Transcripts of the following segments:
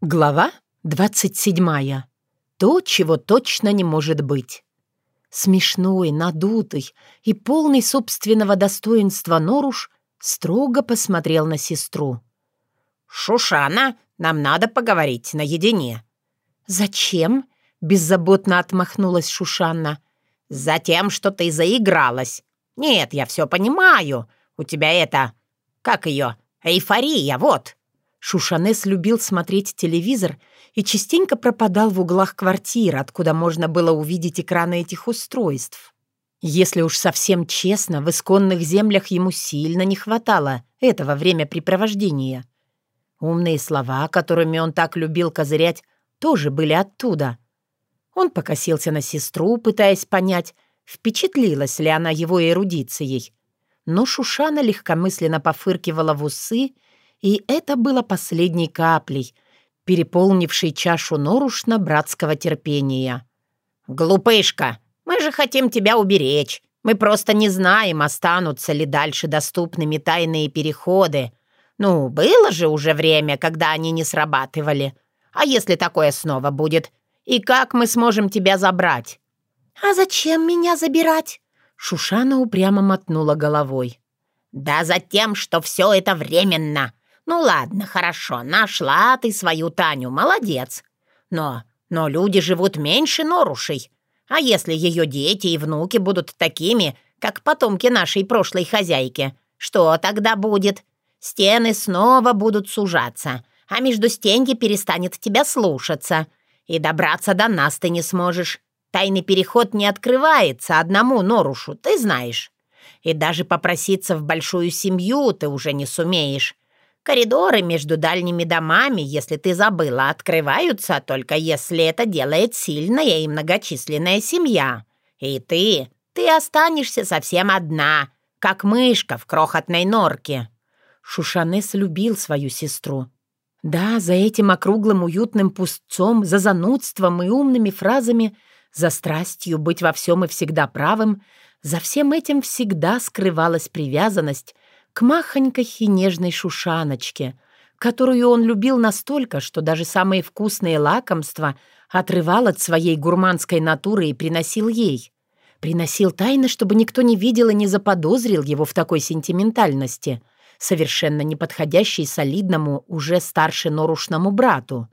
Глава 27. То, чего точно не может быть. Смешной, надутый и полный собственного достоинства Норуш строго посмотрел на сестру. «Шушана, нам надо поговорить наедине». «Зачем?» — беззаботно отмахнулась Шушанна. «Затем, что ты заигралась. Нет, я все понимаю. У тебя это... Как ее? Эйфория, вот». Шушанес любил смотреть телевизор и частенько пропадал в углах квартир, откуда можно было увидеть экраны этих устройств. Если уж совсем честно, в исконных землях ему сильно не хватало этого времяпрепровождения. Умные слова, которыми он так любил козырять, тоже были оттуда. Он покосился на сестру, пытаясь понять, впечатлилась ли она его эрудицией. Но Шушана легкомысленно пофыркивала в усы и это было последней каплей, переполнившей чашу Норушна братского терпения. «Глупышка, мы же хотим тебя уберечь. Мы просто не знаем, останутся ли дальше доступными тайные переходы. Ну, было же уже время, когда они не срабатывали. А если такое снова будет? И как мы сможем тебя забрать?» «А зачем меня забирать?» Шушана упрямо мотнула головой. «Да за тем, что все это временно. «Ну ладно, хорошо, нашла ты свою Таню, молодец. Но, но люди живут меньше норушей. А если ее дети и внуки будут такими, как потомки нашей прошлой хозяйки, что тогда будет? Стены снова будут сужаться, а между стенки перестанет тебя слушаться. И добраться до нас ты не сможешь. Тайный переход не открывается одному Норушу, ты знаешь. И даже попроситься в большую семью ты уже не сумеешь. Коридоры между дальними домами, если ты забыла, открываются только если это делает сильная и многочисленная семья. И ты, ты останешься совсем одна, как мышка в крохотной норке». Шушанес любил свою сестру. Да, за этим округлым уютным пустцом, за занудством и умными фразами, за страстью быть во всем и всегда правым, за всем этим всегда скрывалась привязанность — к махонькой нежной шушаночке, которую он любил настолько, что даже самые вкусные лакомства отрывал от своей гурманской натуры и приносил ей. Приносил тайно, чтобы никто не видел и не заподозрил его в такой сентиментальности, совершенно не подходящей солидному, уже старше норушному брату.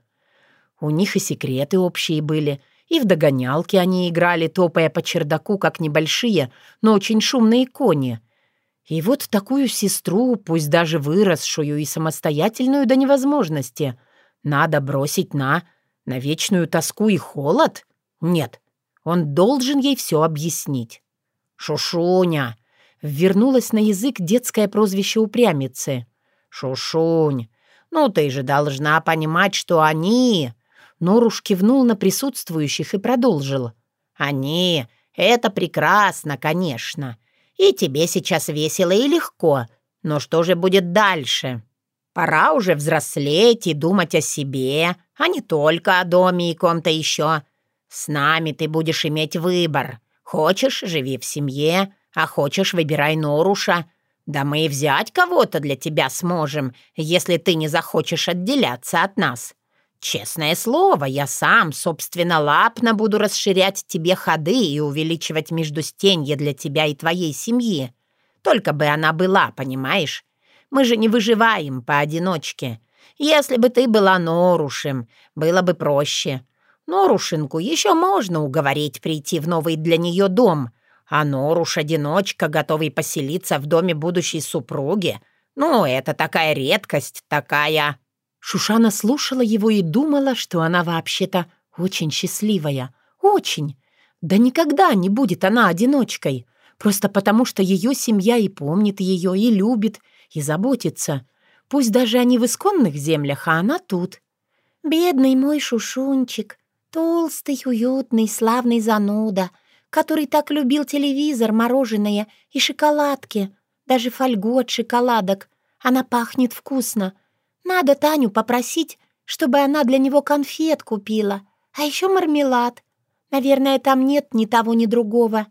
У них и секреты общие были, и в догонялки они играли, топая по чердаку, как небольшие, но очень шумные кони — и вот такую сестру, пусть даже выросшую и самостоятельную до невозможности, надо бросить на... на вечную тоску и холод? Нет, он должен ей все объяснить. «Шушуня!» — вернулось на язык детское прозвище упрямицы. «Шушунь! Ну ты же должна понимать, что они...» Норуш кивнул на присутствующих и продолжил. «Они... Это прекрасно, конечно. И тебе сейчас весело и легко. Но что же будет дальше? Пора уже взрослеть и думать о себе, а не только о доме и ком-то еще. С нами ты будешь иметь выбор. Хочешь — живи в семье, а хочешь — выбирай Норуша. Да мы и взять кого-то для тебя сможем, если ты не захочешь отделяться от нас. Честное слово, я сам собственно лапно буду расширять тебе ходы и увеличивать междустенье для тебя и твоей семьи. Только бы она была, понимаешь? Мы же не выживаем поодиночке. Если бы ты была Норушем, было бы проще. Норушинку еще можно уговорить прийти в новый для нее дом, а Норуш-одиночка, готовый поселиться в доме будущей супруги, ну, это такая редкость, такая... Шушана слушала его и думала, что она вообще-то очень счастливая. Очень. Да никогда не будет она одиночкой. Просто потому, что ее семья и помнит ее, и любит, и заботится. Пусть даже они в исконных землях, а она тут. «Бедный мой шушунчик, толстый, уютный, славный зануда, который так любил телевизор, мороженое и шоколадки, даже фольгу от шоколадок. Она пахнет вкусно». Надо Таню попросить, чтобы она для него конфет купила, а еще мармелад. Наверное, там нет ни того, ни другого.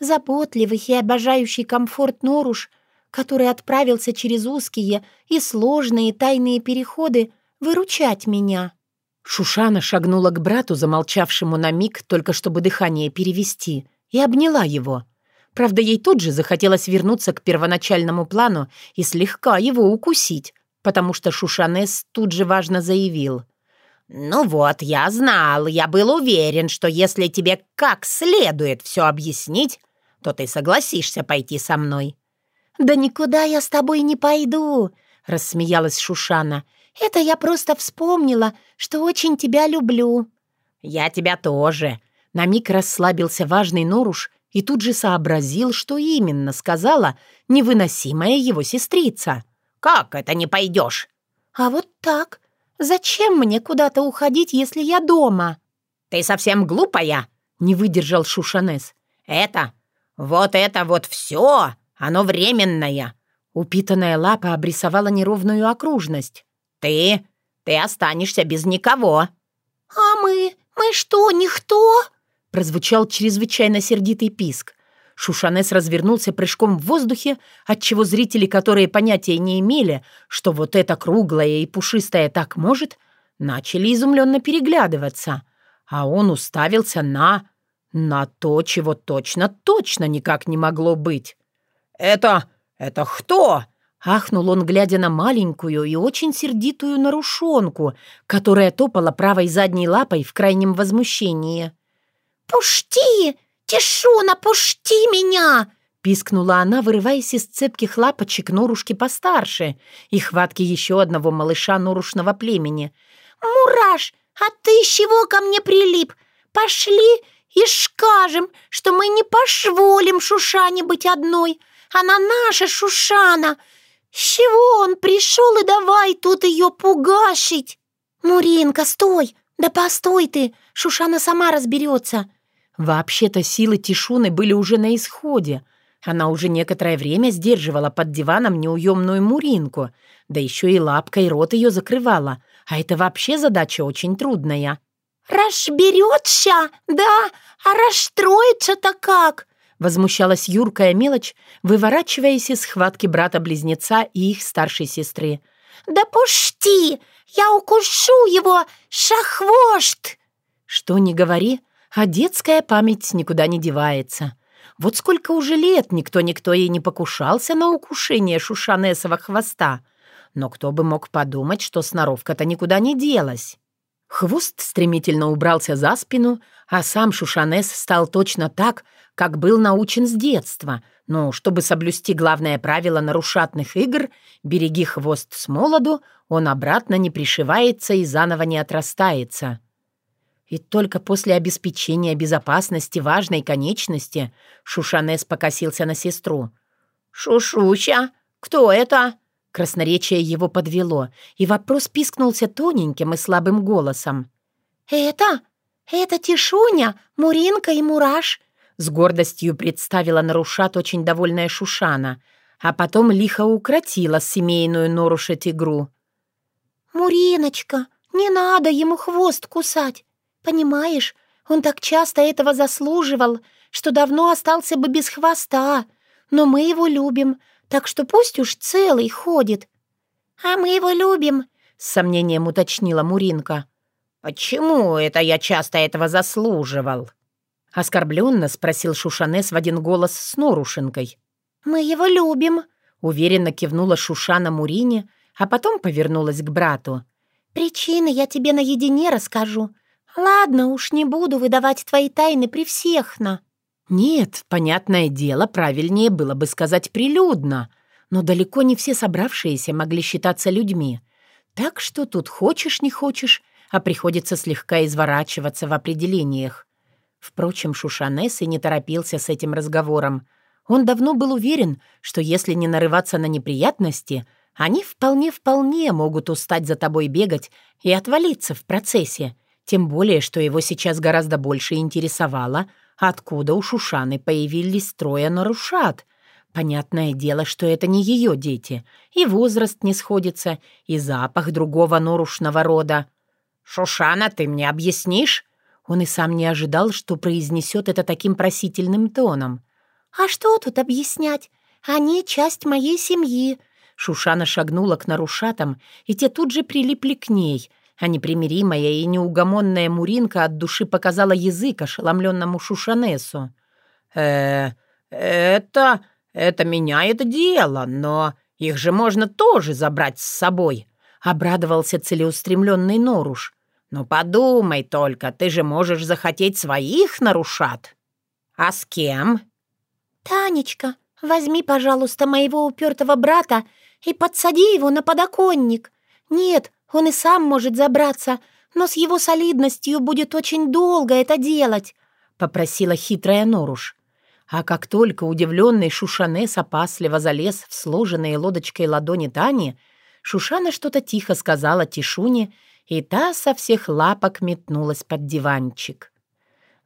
Заботливый и обожающий комфорт Норуш, который отправился через узкие и сложные тайные переходы выручать меня». Шушана шагнула к брату, замолчавшему на миг, только чтобы дыхание перевести, и обняла его. Правда, ей тут же захотелось вернуться к первоначальному плану и слегка его укусить, потому что Шушанес тут же важно заявил. «Ну вот, я знал, я был уверен, что если тебе как следует все объяснить, то ты согласишься пойти со мной». «Да никуда я с тобой не пойду», — рассмеялась Шушана. «Это я просто вспомнила, что очень тебя люблю». «Я тебя тоже». На миг расслабился важный Норуш и тут же сообразил, что именно сказала невыносимая его сестрица. «Как это не пойдешь?» «А вот так. Зачем мне куда-то уходить, если я дома?» «Ты совсем глупая?» — не выдержал Шушанес. «Это, вот это вот все, оно временное!» Упитанная лапа обрисовала неровную окружность. «Ты, ты останешься без никого!» «А мы? Мы что, никто?» Прозвучал чрезвычайно сердитый писк. Шушанес развернулся прыжком в воздухе, отчего зрители, которые понятия не имели, что вот это круглое и пушистое так может, начали изумленно переглядываться. А он уставился на... на то, чего точно-точно никак не могло быть. «Это... это кто?» Ахнул он, глядя на маленькую и очень сердитую нарушонку, которая топала правой задней лапой в крайнем возмущении. «Пушти! Тишуна, пушти меня!» Пискнула она, вырываясь из цепких лапочек Норушки постарше и хватки еще одного малыша Норушного племени. «Мураш, а ты чего ко мне прилип? Пошли и скажем, что мы не позволим Шушане быть одной. Она наша Шушана. С чего он пришел и давай тут ее пугашить? Муринка, стой! Да постой ты! Шушана сама разберется. Вообще-то силы Тишуны были уже на исходе. Она уже некоторое время сдерживала под диваном неуемную Муринку, да еще и лапкой рот ее закрывала, а это вообще задача очень трудная. «Разберется, да? А расстроится-то как?» Возмущалась юркая мелочь, выворачиваясь из схватки брата-близнеца и их старшей сестры. «Да пусти! Я укушу его! Шахвошт!» Что ни говори, а детская память никуда не девается. Вот сколько уже лет никто-никто и не покушался на укушение шушанесова хвоста. Но кто бы мог подумать, что сноровка-то никуда не делась. Хвост стремительно убрался за спину, а сам Шушанес стал точно так, как был научен с детства. Но чтобы соблюсти главное правило нарушатных игр «береги хвост с молоду», он обратно не пришивается и заново не отрастается. И только после обеспечения безопасности важной конечности Шушанес покосился на сестру. «Шушуща? Кто это?» Красноречие его подвело, и вопрос пискнулся тоненьким и слабым голосом. «Это? Это Тишуня, Муринка и Мураш?» С гордостью представила нарушат очень довольная Шушана, а потом лихо укротила семейную Норуша-тигру. «Муриночка, не надо ему хвост кусать. Понимаешь, он так часто этого заслуживал, что давно остался бы без хвоста. Но мы его любим, так что пусть уж целый ходит». «А мы его любим», — с сомнением уточнила Муринка. «Почему это я часто этого заслуживал?» Оскорбленно спросил Шушанес в один голос с Норушенкой. «Мы его любим», — уверенно кивнула Шушана Мурине, а потом повернулась к брату. «Причины я тебе наедине расскажу. Ладно, уж не буду выдавать твои тайны при всех, на...» Нет, понятное дело, правильнее было бы сказать прилюдно, но далеко не все собравшиеся могли считаться людьми. Так что тут хочешь не хочешь, а приходится слегка изворачиваться в определениях. Впрочем, Шушанес и не торопился с этим разговором. Он давно был уверен, что если не нарываться на неприятности, они вполне-вполне могут устать за тобой бегать и отвалиться в процессе, тем более, что его сейчас гораздо больше интересовало — откуда у Шушаны появились трое нарушат. Понятное дело, что это не ее дети, и возраст не сходится, и запах другого норушного рода. «Шушана, ты мне объяснишь?» Он и сам не ожидал, что произнесет это таким просительным тоном. «А что тут объяснять? Они часть моей семьи». Шушана шагнула к нарушатам, и те тут же прилипли к ней, а непримиримая и неугомонная Муринка от души показала язык ошеломленному Шушанесу. «Э, это... это меняет дело, но их же можно тоже забрать с собой», — обрадовался целеустремленный Норуш. «Ну подумай только, ты же можешь захотеть своих нарушат». «А с кем?» «Танечка, возьми, пожалуйста, моего упертого брата и подсади его на подоконник. Нет, он и сам может забраться, но с его солидностью будет очень долго это делать», — попросила хитрая Норуш. А как только удивленный Шушанес опасливо залез в сложенные лодочкой ладони Тани, Шушана что-то тихо сказала Тишуне, и та со всех лапок метнулась под диванчик.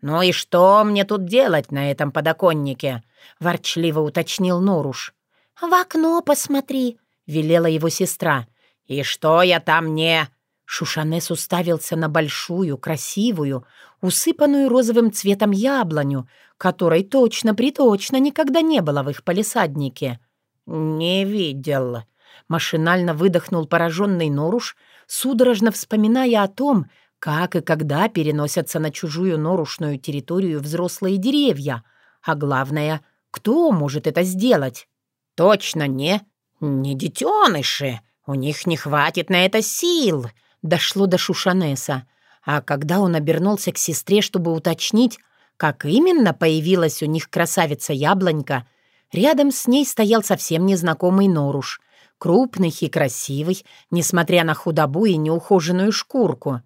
«Ну и что мне тут делать на этом подоконнике?» — ворчливо уточнил Норуш. «В окно посмотри», — велела его сестра. «И что я там не...» Шушанес уставился на большую, красивую, усыпанную розовым цветом яблоню, которой точно-приточно никогда не было в их палисаднике. «Не видел», — машинально выдохнул пораженный Норуш, судорожно вспоминая о том, как и когда переносятся на чужую норушную территорию взрослые деревья, а главное, кто может это сделать? «Точно не... не детеныши!» «У них не хватит на это сил!» — дошло до Шушанеса. А когда он обернулся к сестре, чтобы уточнить, как именно появилась у них красавица-яблонька, рядом с ней стоял совсем незнакомый Норуш, крупный и красивый, несмотря на худобу и неухоженную шкурку.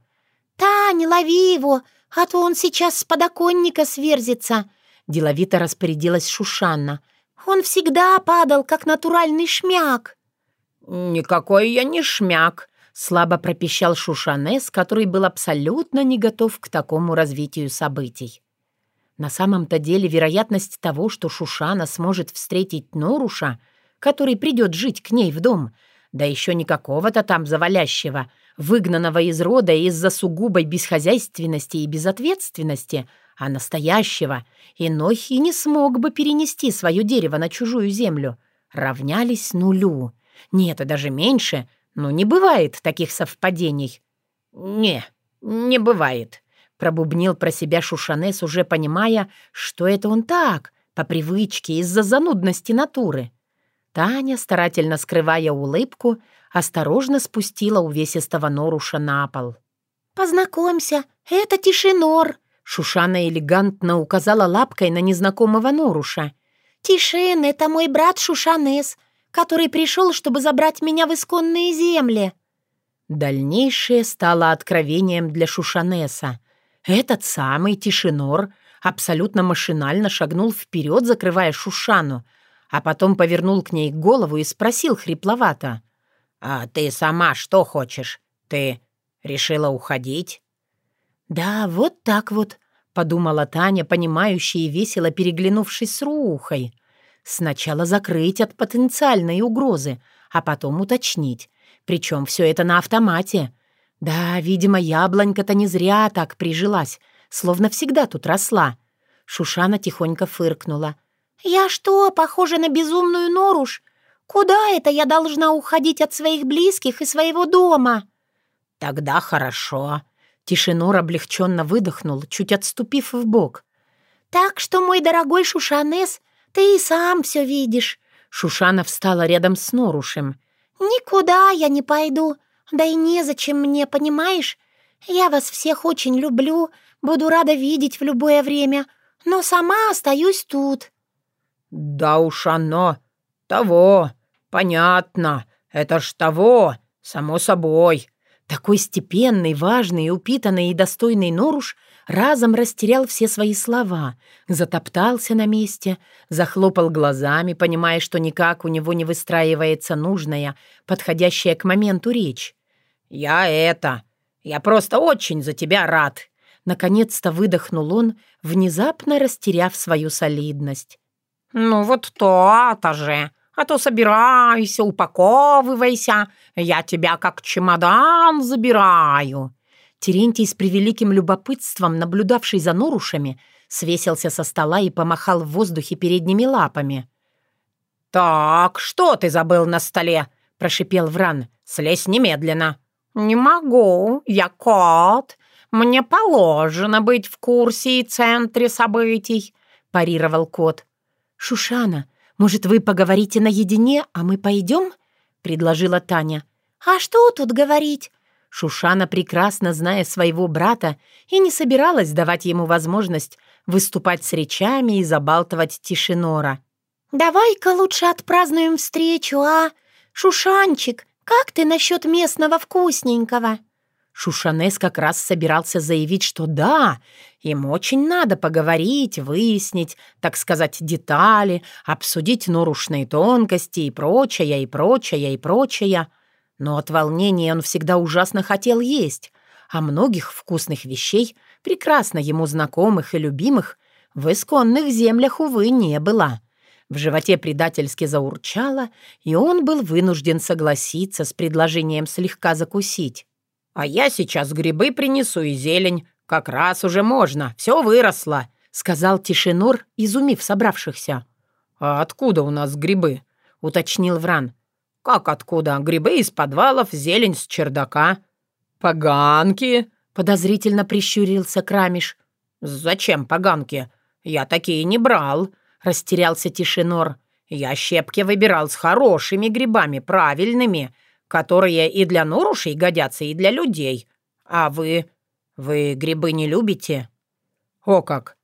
«Таня, лови его, а то он сейчас с подоконника сверзится!» Деловито распорядилась Шушанна. «Он всегда падал, как натуральный шмяк!» «Никакой я не шмяк», — слабо пропищал Шушанес, который был абсолютно не готов к такому развитию событий. На самом-то деле вероятность того, что Шушана сможет встретить Норуша, который придет жить к ней в дом, да еще не какого-то там завалящего, выгнанного из рода из-за сугубой бесхозяйственности и безответственности, а настоящего, иной и не смог бы перенести свое дерево на чужую землю, равнялись нулю — нет, даже меньше. Но не бывает таких совпадений. «Не, не бывает», — пробубнил про себя Шушанес, уже понимая, что это он так, по привычке, из-за занудности натуры. Таня, старательно скрывая улыбку, осторожно спустила увесистого Норуша на пол. «Познакомься, это Тишинор», — Шушана элегантно указала лапкой на незнакомого Норуша. «Тишин — это мой брат Шушанес который пришел, чтобы забрать меня в исконные земли». Дальнейшее стало откровением для Шушанеса. Этот самый Тишинор абсолютно машинально шагнул вперед, закрывая Шушану, а потом повернул к ней голову и спросил хрипловато. «А ты сама что хочешь? Ты решила уходить?» «Да, вот так вот», — подумала Таня, понимающая и весело переглянувшись с Рухой. Сначала закрыть от потенциальной угрозы, а потом уточнить. Причем все это на автомате. Да, видимо, яблонька-то не зря так прижилась, словно всегда тут росла. Шушана тихонько фыркнула. «Я что, похожа на безумную Норуш? Куда это я должна уходить от своих близких и своего дома?» «Тогда хорошо». Тишинор облегченно выдохнул, чуть отступив в бок. «Так что, мой дорогой Шушанес, «Ты и сам все видишь». Шушана встала рядом с Норушем. «Никуда я не пойду. Да и незачем мне, понимаешь? Я вас всех очень люблю, буду рада видеть в любое время, но сама остаюсь тут». «Да уж оно того, понятно, это ж того, само собой». Такой степенный, важный, упитанный и достойный Норуш разом растерял все свои слова, затоптался на месте, захлопал глазами, понимая, что никак у него не выстраивается нужная, подходящая к моменту речь. «Я это... Я просто очень за тебя рад!» Наконец-то выдохнул он, внезапно растеряв свою солидность. «Ну вот то-то же! А то собирайся, упаковывайся, я тебя как чемодан забираю!» Терентий с превеликим любопытством, наблюдавший за норушами, свесился со стола и помахал в воздухе передними лапами. «Так, что ты забыл на столе?» — прошипел Вран. «Слезь немедленно». «Не могу, я кот. Мне положено быть в курсе и центре событий», — парировал кот. «Шушана, может, вы поговорите наедине, а мы пойдем?» — предложила Таня. «А что тут говорить?» Шушана, прекрасно зная своего брата, и не собиралась давать ему возможность выступать с речами и забалтывать Тишинора. «Давай-ка лучше отпразднуем встречу, а? Шушанчик, как ты насчет местного вкусненького?» Шушанес как раз собирался заявить, что да, им очень надо поговорить, выяснить, так сказать, детали, обсудить норушные тонкости и прочее, и прочее, и прочее. Но от волнения он всегда ужасно хотел есть, а многих вкусных вещей, прекрасно ему знакомых и любимых, в исконных землях, увы, не было. В животе предательски заурчало, и он был вынужден согласиться с предложением слегка закусить. «А я сейчас грибы принесу и зелень. Как раз уже можно, все выросло», — сказал Тишинор, изумив собравшихся. «А откуда у нас грибы?» — уточнил Вран. «Как откуда? Грибы из подвалов, зелень с чердака». «Поганки?» — подозрительно прищурился Крамиш. «Зачем поганки? Я такие не брал», — растерялся Тишинор. «Я щепки выбирал с хорошими грибами, правильными, которые и для норушей годятся, и для людей. А вы... вы грибы не любите?» «О как!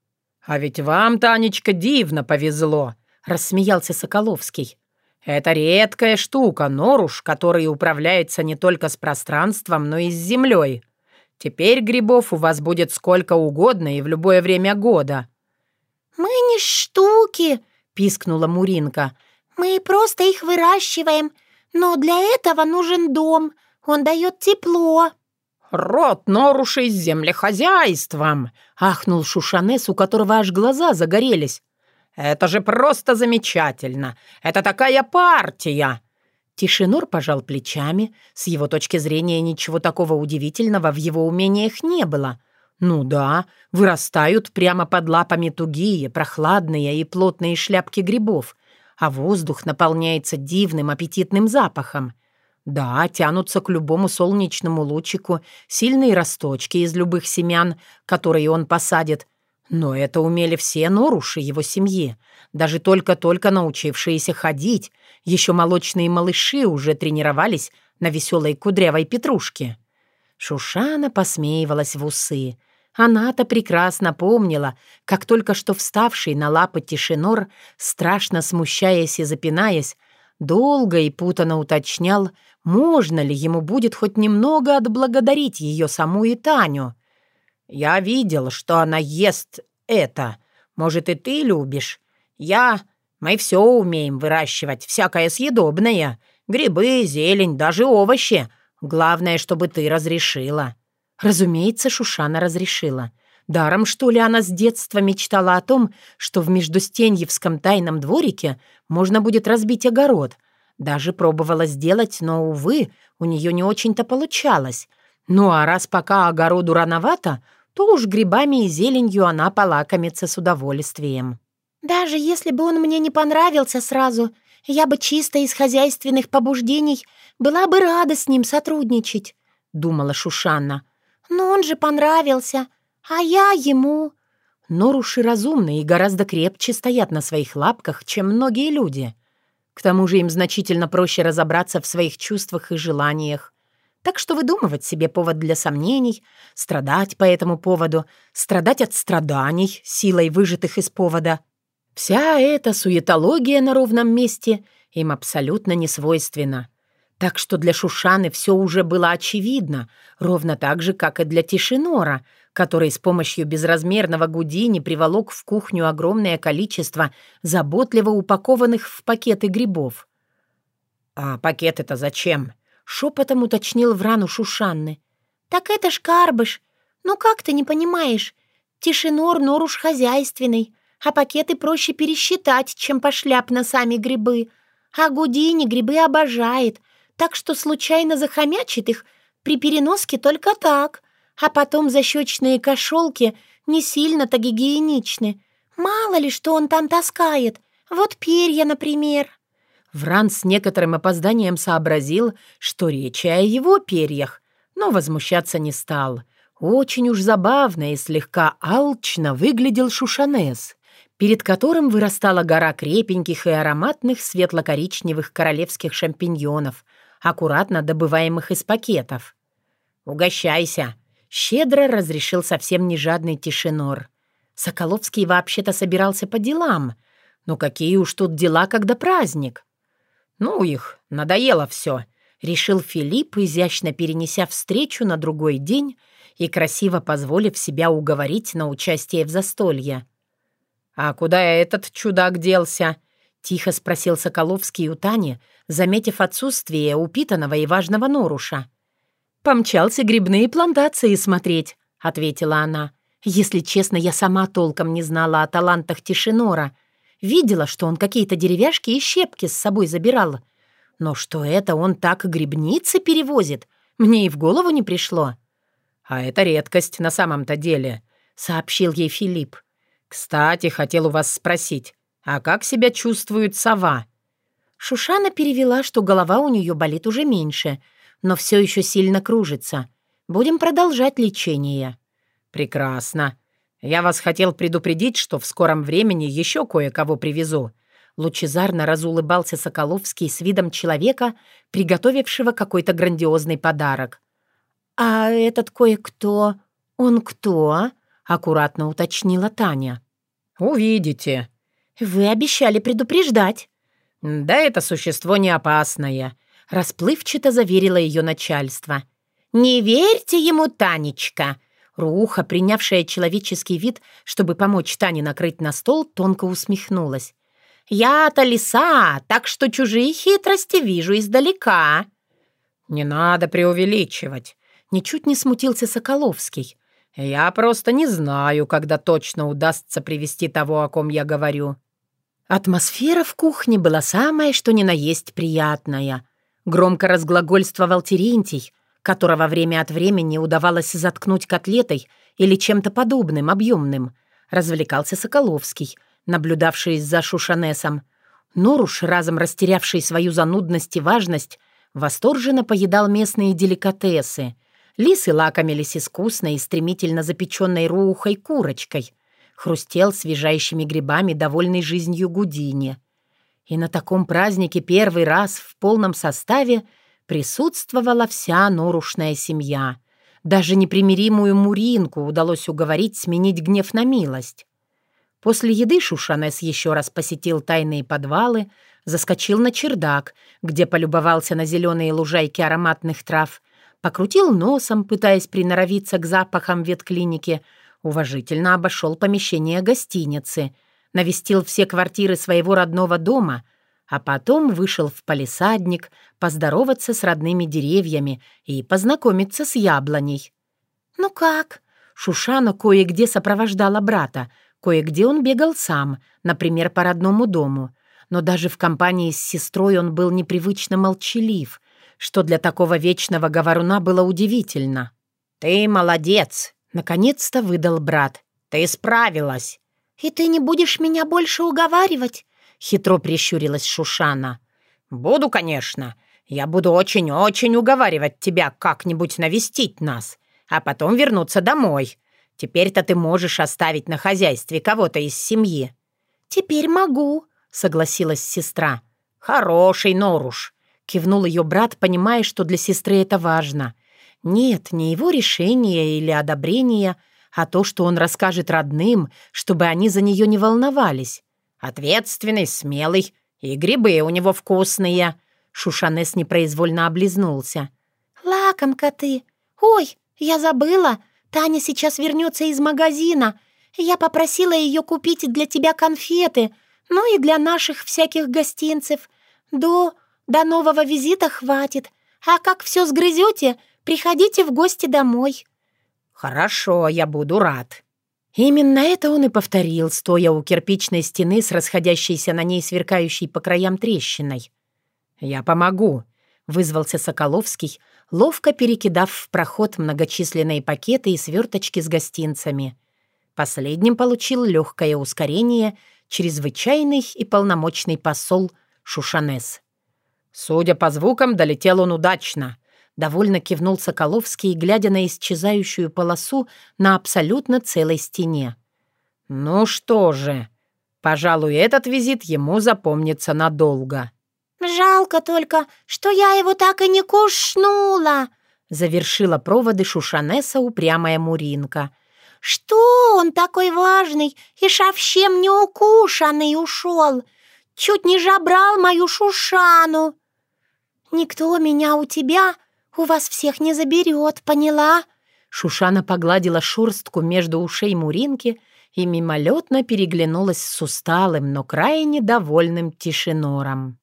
А ведь вам, Танечка, дивно повезло!» — рассмеялся Соколовский. «Это редкая штука, норуш, который управляется не только с пространством, но и с землей. Теперь грибов у вас будет сколько угодно и в любое время года». «Мы не штуки!» — пискнула Муринка. «Мы просто их выращиваем но для этого нужен дом. Он дает тепло». «Рот норушей с землехозяйством!» — ахнул Шушанес, у которого аж глаза загорелись. «Это же просто замечательно! Это такая партия!» Тишинор пожал плечами. С его точки зрения ничего такого удивительного в его умениях не было. Ну да, вырастают прямо под лапами тугие, прохладные и плотные шляпки грибов а воздух наполняется дивным аппетитным запахом. Да, тянутся к любому солнечному лучику сильные росточки из любых семян, которые он посадит. Но это умели все норуши его семьи, даже только-только научившиеся ходить. Еще молочные малыши уже тренировались на веселой кудрявой петрушке. Шушана посмеивалась в усы — она-то прекрасно помнила, как только что вставший на лапы Тишинор, страшно смущаясь и запинаясь, долго и путано уточнял, можно ли ему будет хоть немного отблагодарить ее саму и Таню. «Я видел, что она ест это. Может, и ты любишь? Я... Мы все умеем выращивать, всякое съедобное. Грибы, зелень, даже овощи. Главное, чтобы ты разрешила». Разумеется, Шушана разрешила. Даром, что ли, она с детства мечтала о том, что в Междустеньевском тайном дворике можно будет разбить огород. Даже пробовала сделать, но, увы, у нее не очень-то получалось. Ну а раз пока огороду рановато, то уж грибами и зеленью она полакомится с удовольствием. «Даже если бы он мне не понравился сразу, я бы чисто из хозяйственных побуждений была бы рада с ним сотрудничать», — думала Шушанна. «Но он же понравился, а я ему...» Норуши разумные и гораздо крепче стоят на своих лапках, чем многие люди. К тому же им значительно проще разобраться в своих чувствах и желаниях. Так что выдумывать себе повод для сомнений, страдать по этому поводу, страдать от страданий, силой выжатых из повода. Вся эта суетология на ровном месте им абсолютно не свойственна. Так что для Шушаны все уже было очевидно, ровно так же, как и для Тишинора, который с помощью безразмерного Гудини приволок в кухню огромное количество заботливо упакованных в пакеты грибов. «А пакеты-то зачем?» — шепотом уточнил Врану Шушанны. «Так это ж карбыш. Ну как ты не понимаешь? Тишинор нор хозяйственный, а пакеты проще пересчитать, чем пошляпно сами грибы. А Гудини грибы обожает — так что случайно захомячит их при переноске только так, а потом защечные кошелки не сильно-то гигиеничны. Мало ли, что он там таскает. Вот перья, например». Вран с некоторым опозданием сообразил, что речь о его перьях. но возмущаться не стал. Очень уж забавно и слегка алчно выглядел Шушанес, перед которым вырастала гора крепеньких и ароматных светло-коричневых королевских шампиньонов, аккуратно добываемых из пакетов. «Угощайся!» — щедро разрешил совсем не жадный Тишинор. Соколовский вообще-то собирался по делам. Но какие уж тут дела, когда праздник? Ну их, надоело все, решил Филипп, изящно перенеся встречу на другой день и красиво позволив себя уговорить на участие в застолье. «А куда этот чудак делся?» — тихо спросил Соколовский у Тани, заметив отсутствие упитанного и важного Норуша. «Помчался грибные плантации смотреть», — ответила она. «Если честно, я сама толком не знала о талантах Тишинора. Видела, что он какие-то деревяшки и щепки с собой забирал. Но что это он так грибницы перевозит, мне и в голову не пришло». «А это редкость на самом-то деле», — сообщил ей Филипп. «Кстати, хотел у вас спросить, а как себя чувствует сова?» Шушана перевела, что голова у нее болит уже меньше, но все еще сильно кружится. Будем продолжать лечение. «Прекрасно. Я вас хотел предупредить, что в скором времени еще кое-кого привезу». Лучезарно разулыбался Соколовский с видом человека, приготовившего какой-то грандиозный подарок. «А этот кое-кто, он кто?» — аккуратно уточнила Таня. «Увидите». «Вы обещали предупреждать». «Да это существо не опасное», — расплывчато заверило ее начальство. «Не верьте ему, Танечка!» Руха, принявшая человеческий вид, чтобы помочь Тане накрыть на стол, тонко усмехнулась. «Я-то лиса, так что чужие хитрости вижу издалека». «Не надо преувеличивать», — ничуть не смутился Соколовский. «Я просто не знаю, когда точно удастся привести того, о ком я говорю». Атмосфера в кухне была самая, что ни на есть приятная. Громко разглагольствовал Терентий, которого время от времени удавалось заткнуть котлетой или чем-то подобным, объемным. Развлекался Соколовский, наблюдавший за Шушанесом. Норуш, разом растерявший свою занудность и важность, восторженно поедал местные деликатесы. Лисы лакомились искусной и стремительно запеченной рухой курочкой — хрустел свежайшими грибами, довольной жизнью Гудини. И на таком празднике первый раз в полном составе присутствовала вся норушная семья. Даже непримиримую Муринку удалось уговорить сменить гнев на милость. После еды Шушанес еще раз посетил тайные подвалы, заскочил на чердак, где полюбовался на зеленые лужайки ароматных трав, покрутил носом, пытаясь приноровиться к запахам ветклиники, уважительно обошел помещение гостиницы, навестил все квартиры своего родного дома, а потом вышел в палисадник поздороваться с родными деревьями и познакомиться с яблоней. «Ну как?» Шушана кое-где сопровождала брата, кое-где он бегал сам, например, по родному дому. Но даже в компании с сестрой он был непривычно молчалив, что для такого вечного говоруна было удивительно. «Ты молодец!» Наконец-то выдал брат. «Ты справилась!» «И ты не будешь меня больше уговаривать?» Хитро прищурилась Шушана. «Буду, конечно. Я буду очень-очень уговаривать тебя как-нибудь навестить нас, а потом вернуться домой. Теперь-то ты можешь оставить на хозяйстве кого-то из семьи». «Теперь могу», — согласилась сестра. «Хороший Норуш», — кивнул ее брат, понимая, что для сестры это важно. Нет, не его решение или одобрение, а то, что он расскажет родным, чтобы они за нее не волновались. Ответственный, смелый, и грибы у него вкусные. Шушанес непроизвольно облизнулся. «Лакомка ты! Ой, я забыла! Таня сейчас вернется из магазина. Я попросила ее купить для тебя конфеты, ну и для наших всяких гостинцев. До... до нового визита хватит. А как все сгрызете, Приходите в гости домой». «Хорошо, я буду рад». Именно это он и повторил, стоя у кирпичной стены с расходящейся на ней сверкающей по краям трещиной. «Я помогу», — вызвался Соколовский, ловко перекидав в проход многочисленные пакеты и сверточки с гостинцами. Последним получил легкое ускорение чрезвычайный и полномочный посол Шушанес. «Судя по звукам, долетел он удачно», Довольно кивнул Соколовский, глядя на исчезающую полосу на абсолютно целой стене. «Ну что же, пожалуй, этот визит ему запомнится надолго». «Жалко только, что я его так и не кушнула», завершила проводы Шушанеса упрямая Муринка. «Что он такой важный и совсем не укушанный ушел? Чуть не жабрал мою Шушану!» «Никто меня у тебя у вас всех не заберет, поняла?» Шушана погладила шурстку между ушей Муринки и мимолетно переглянулась с усталым, но крайне довольным Тишинором.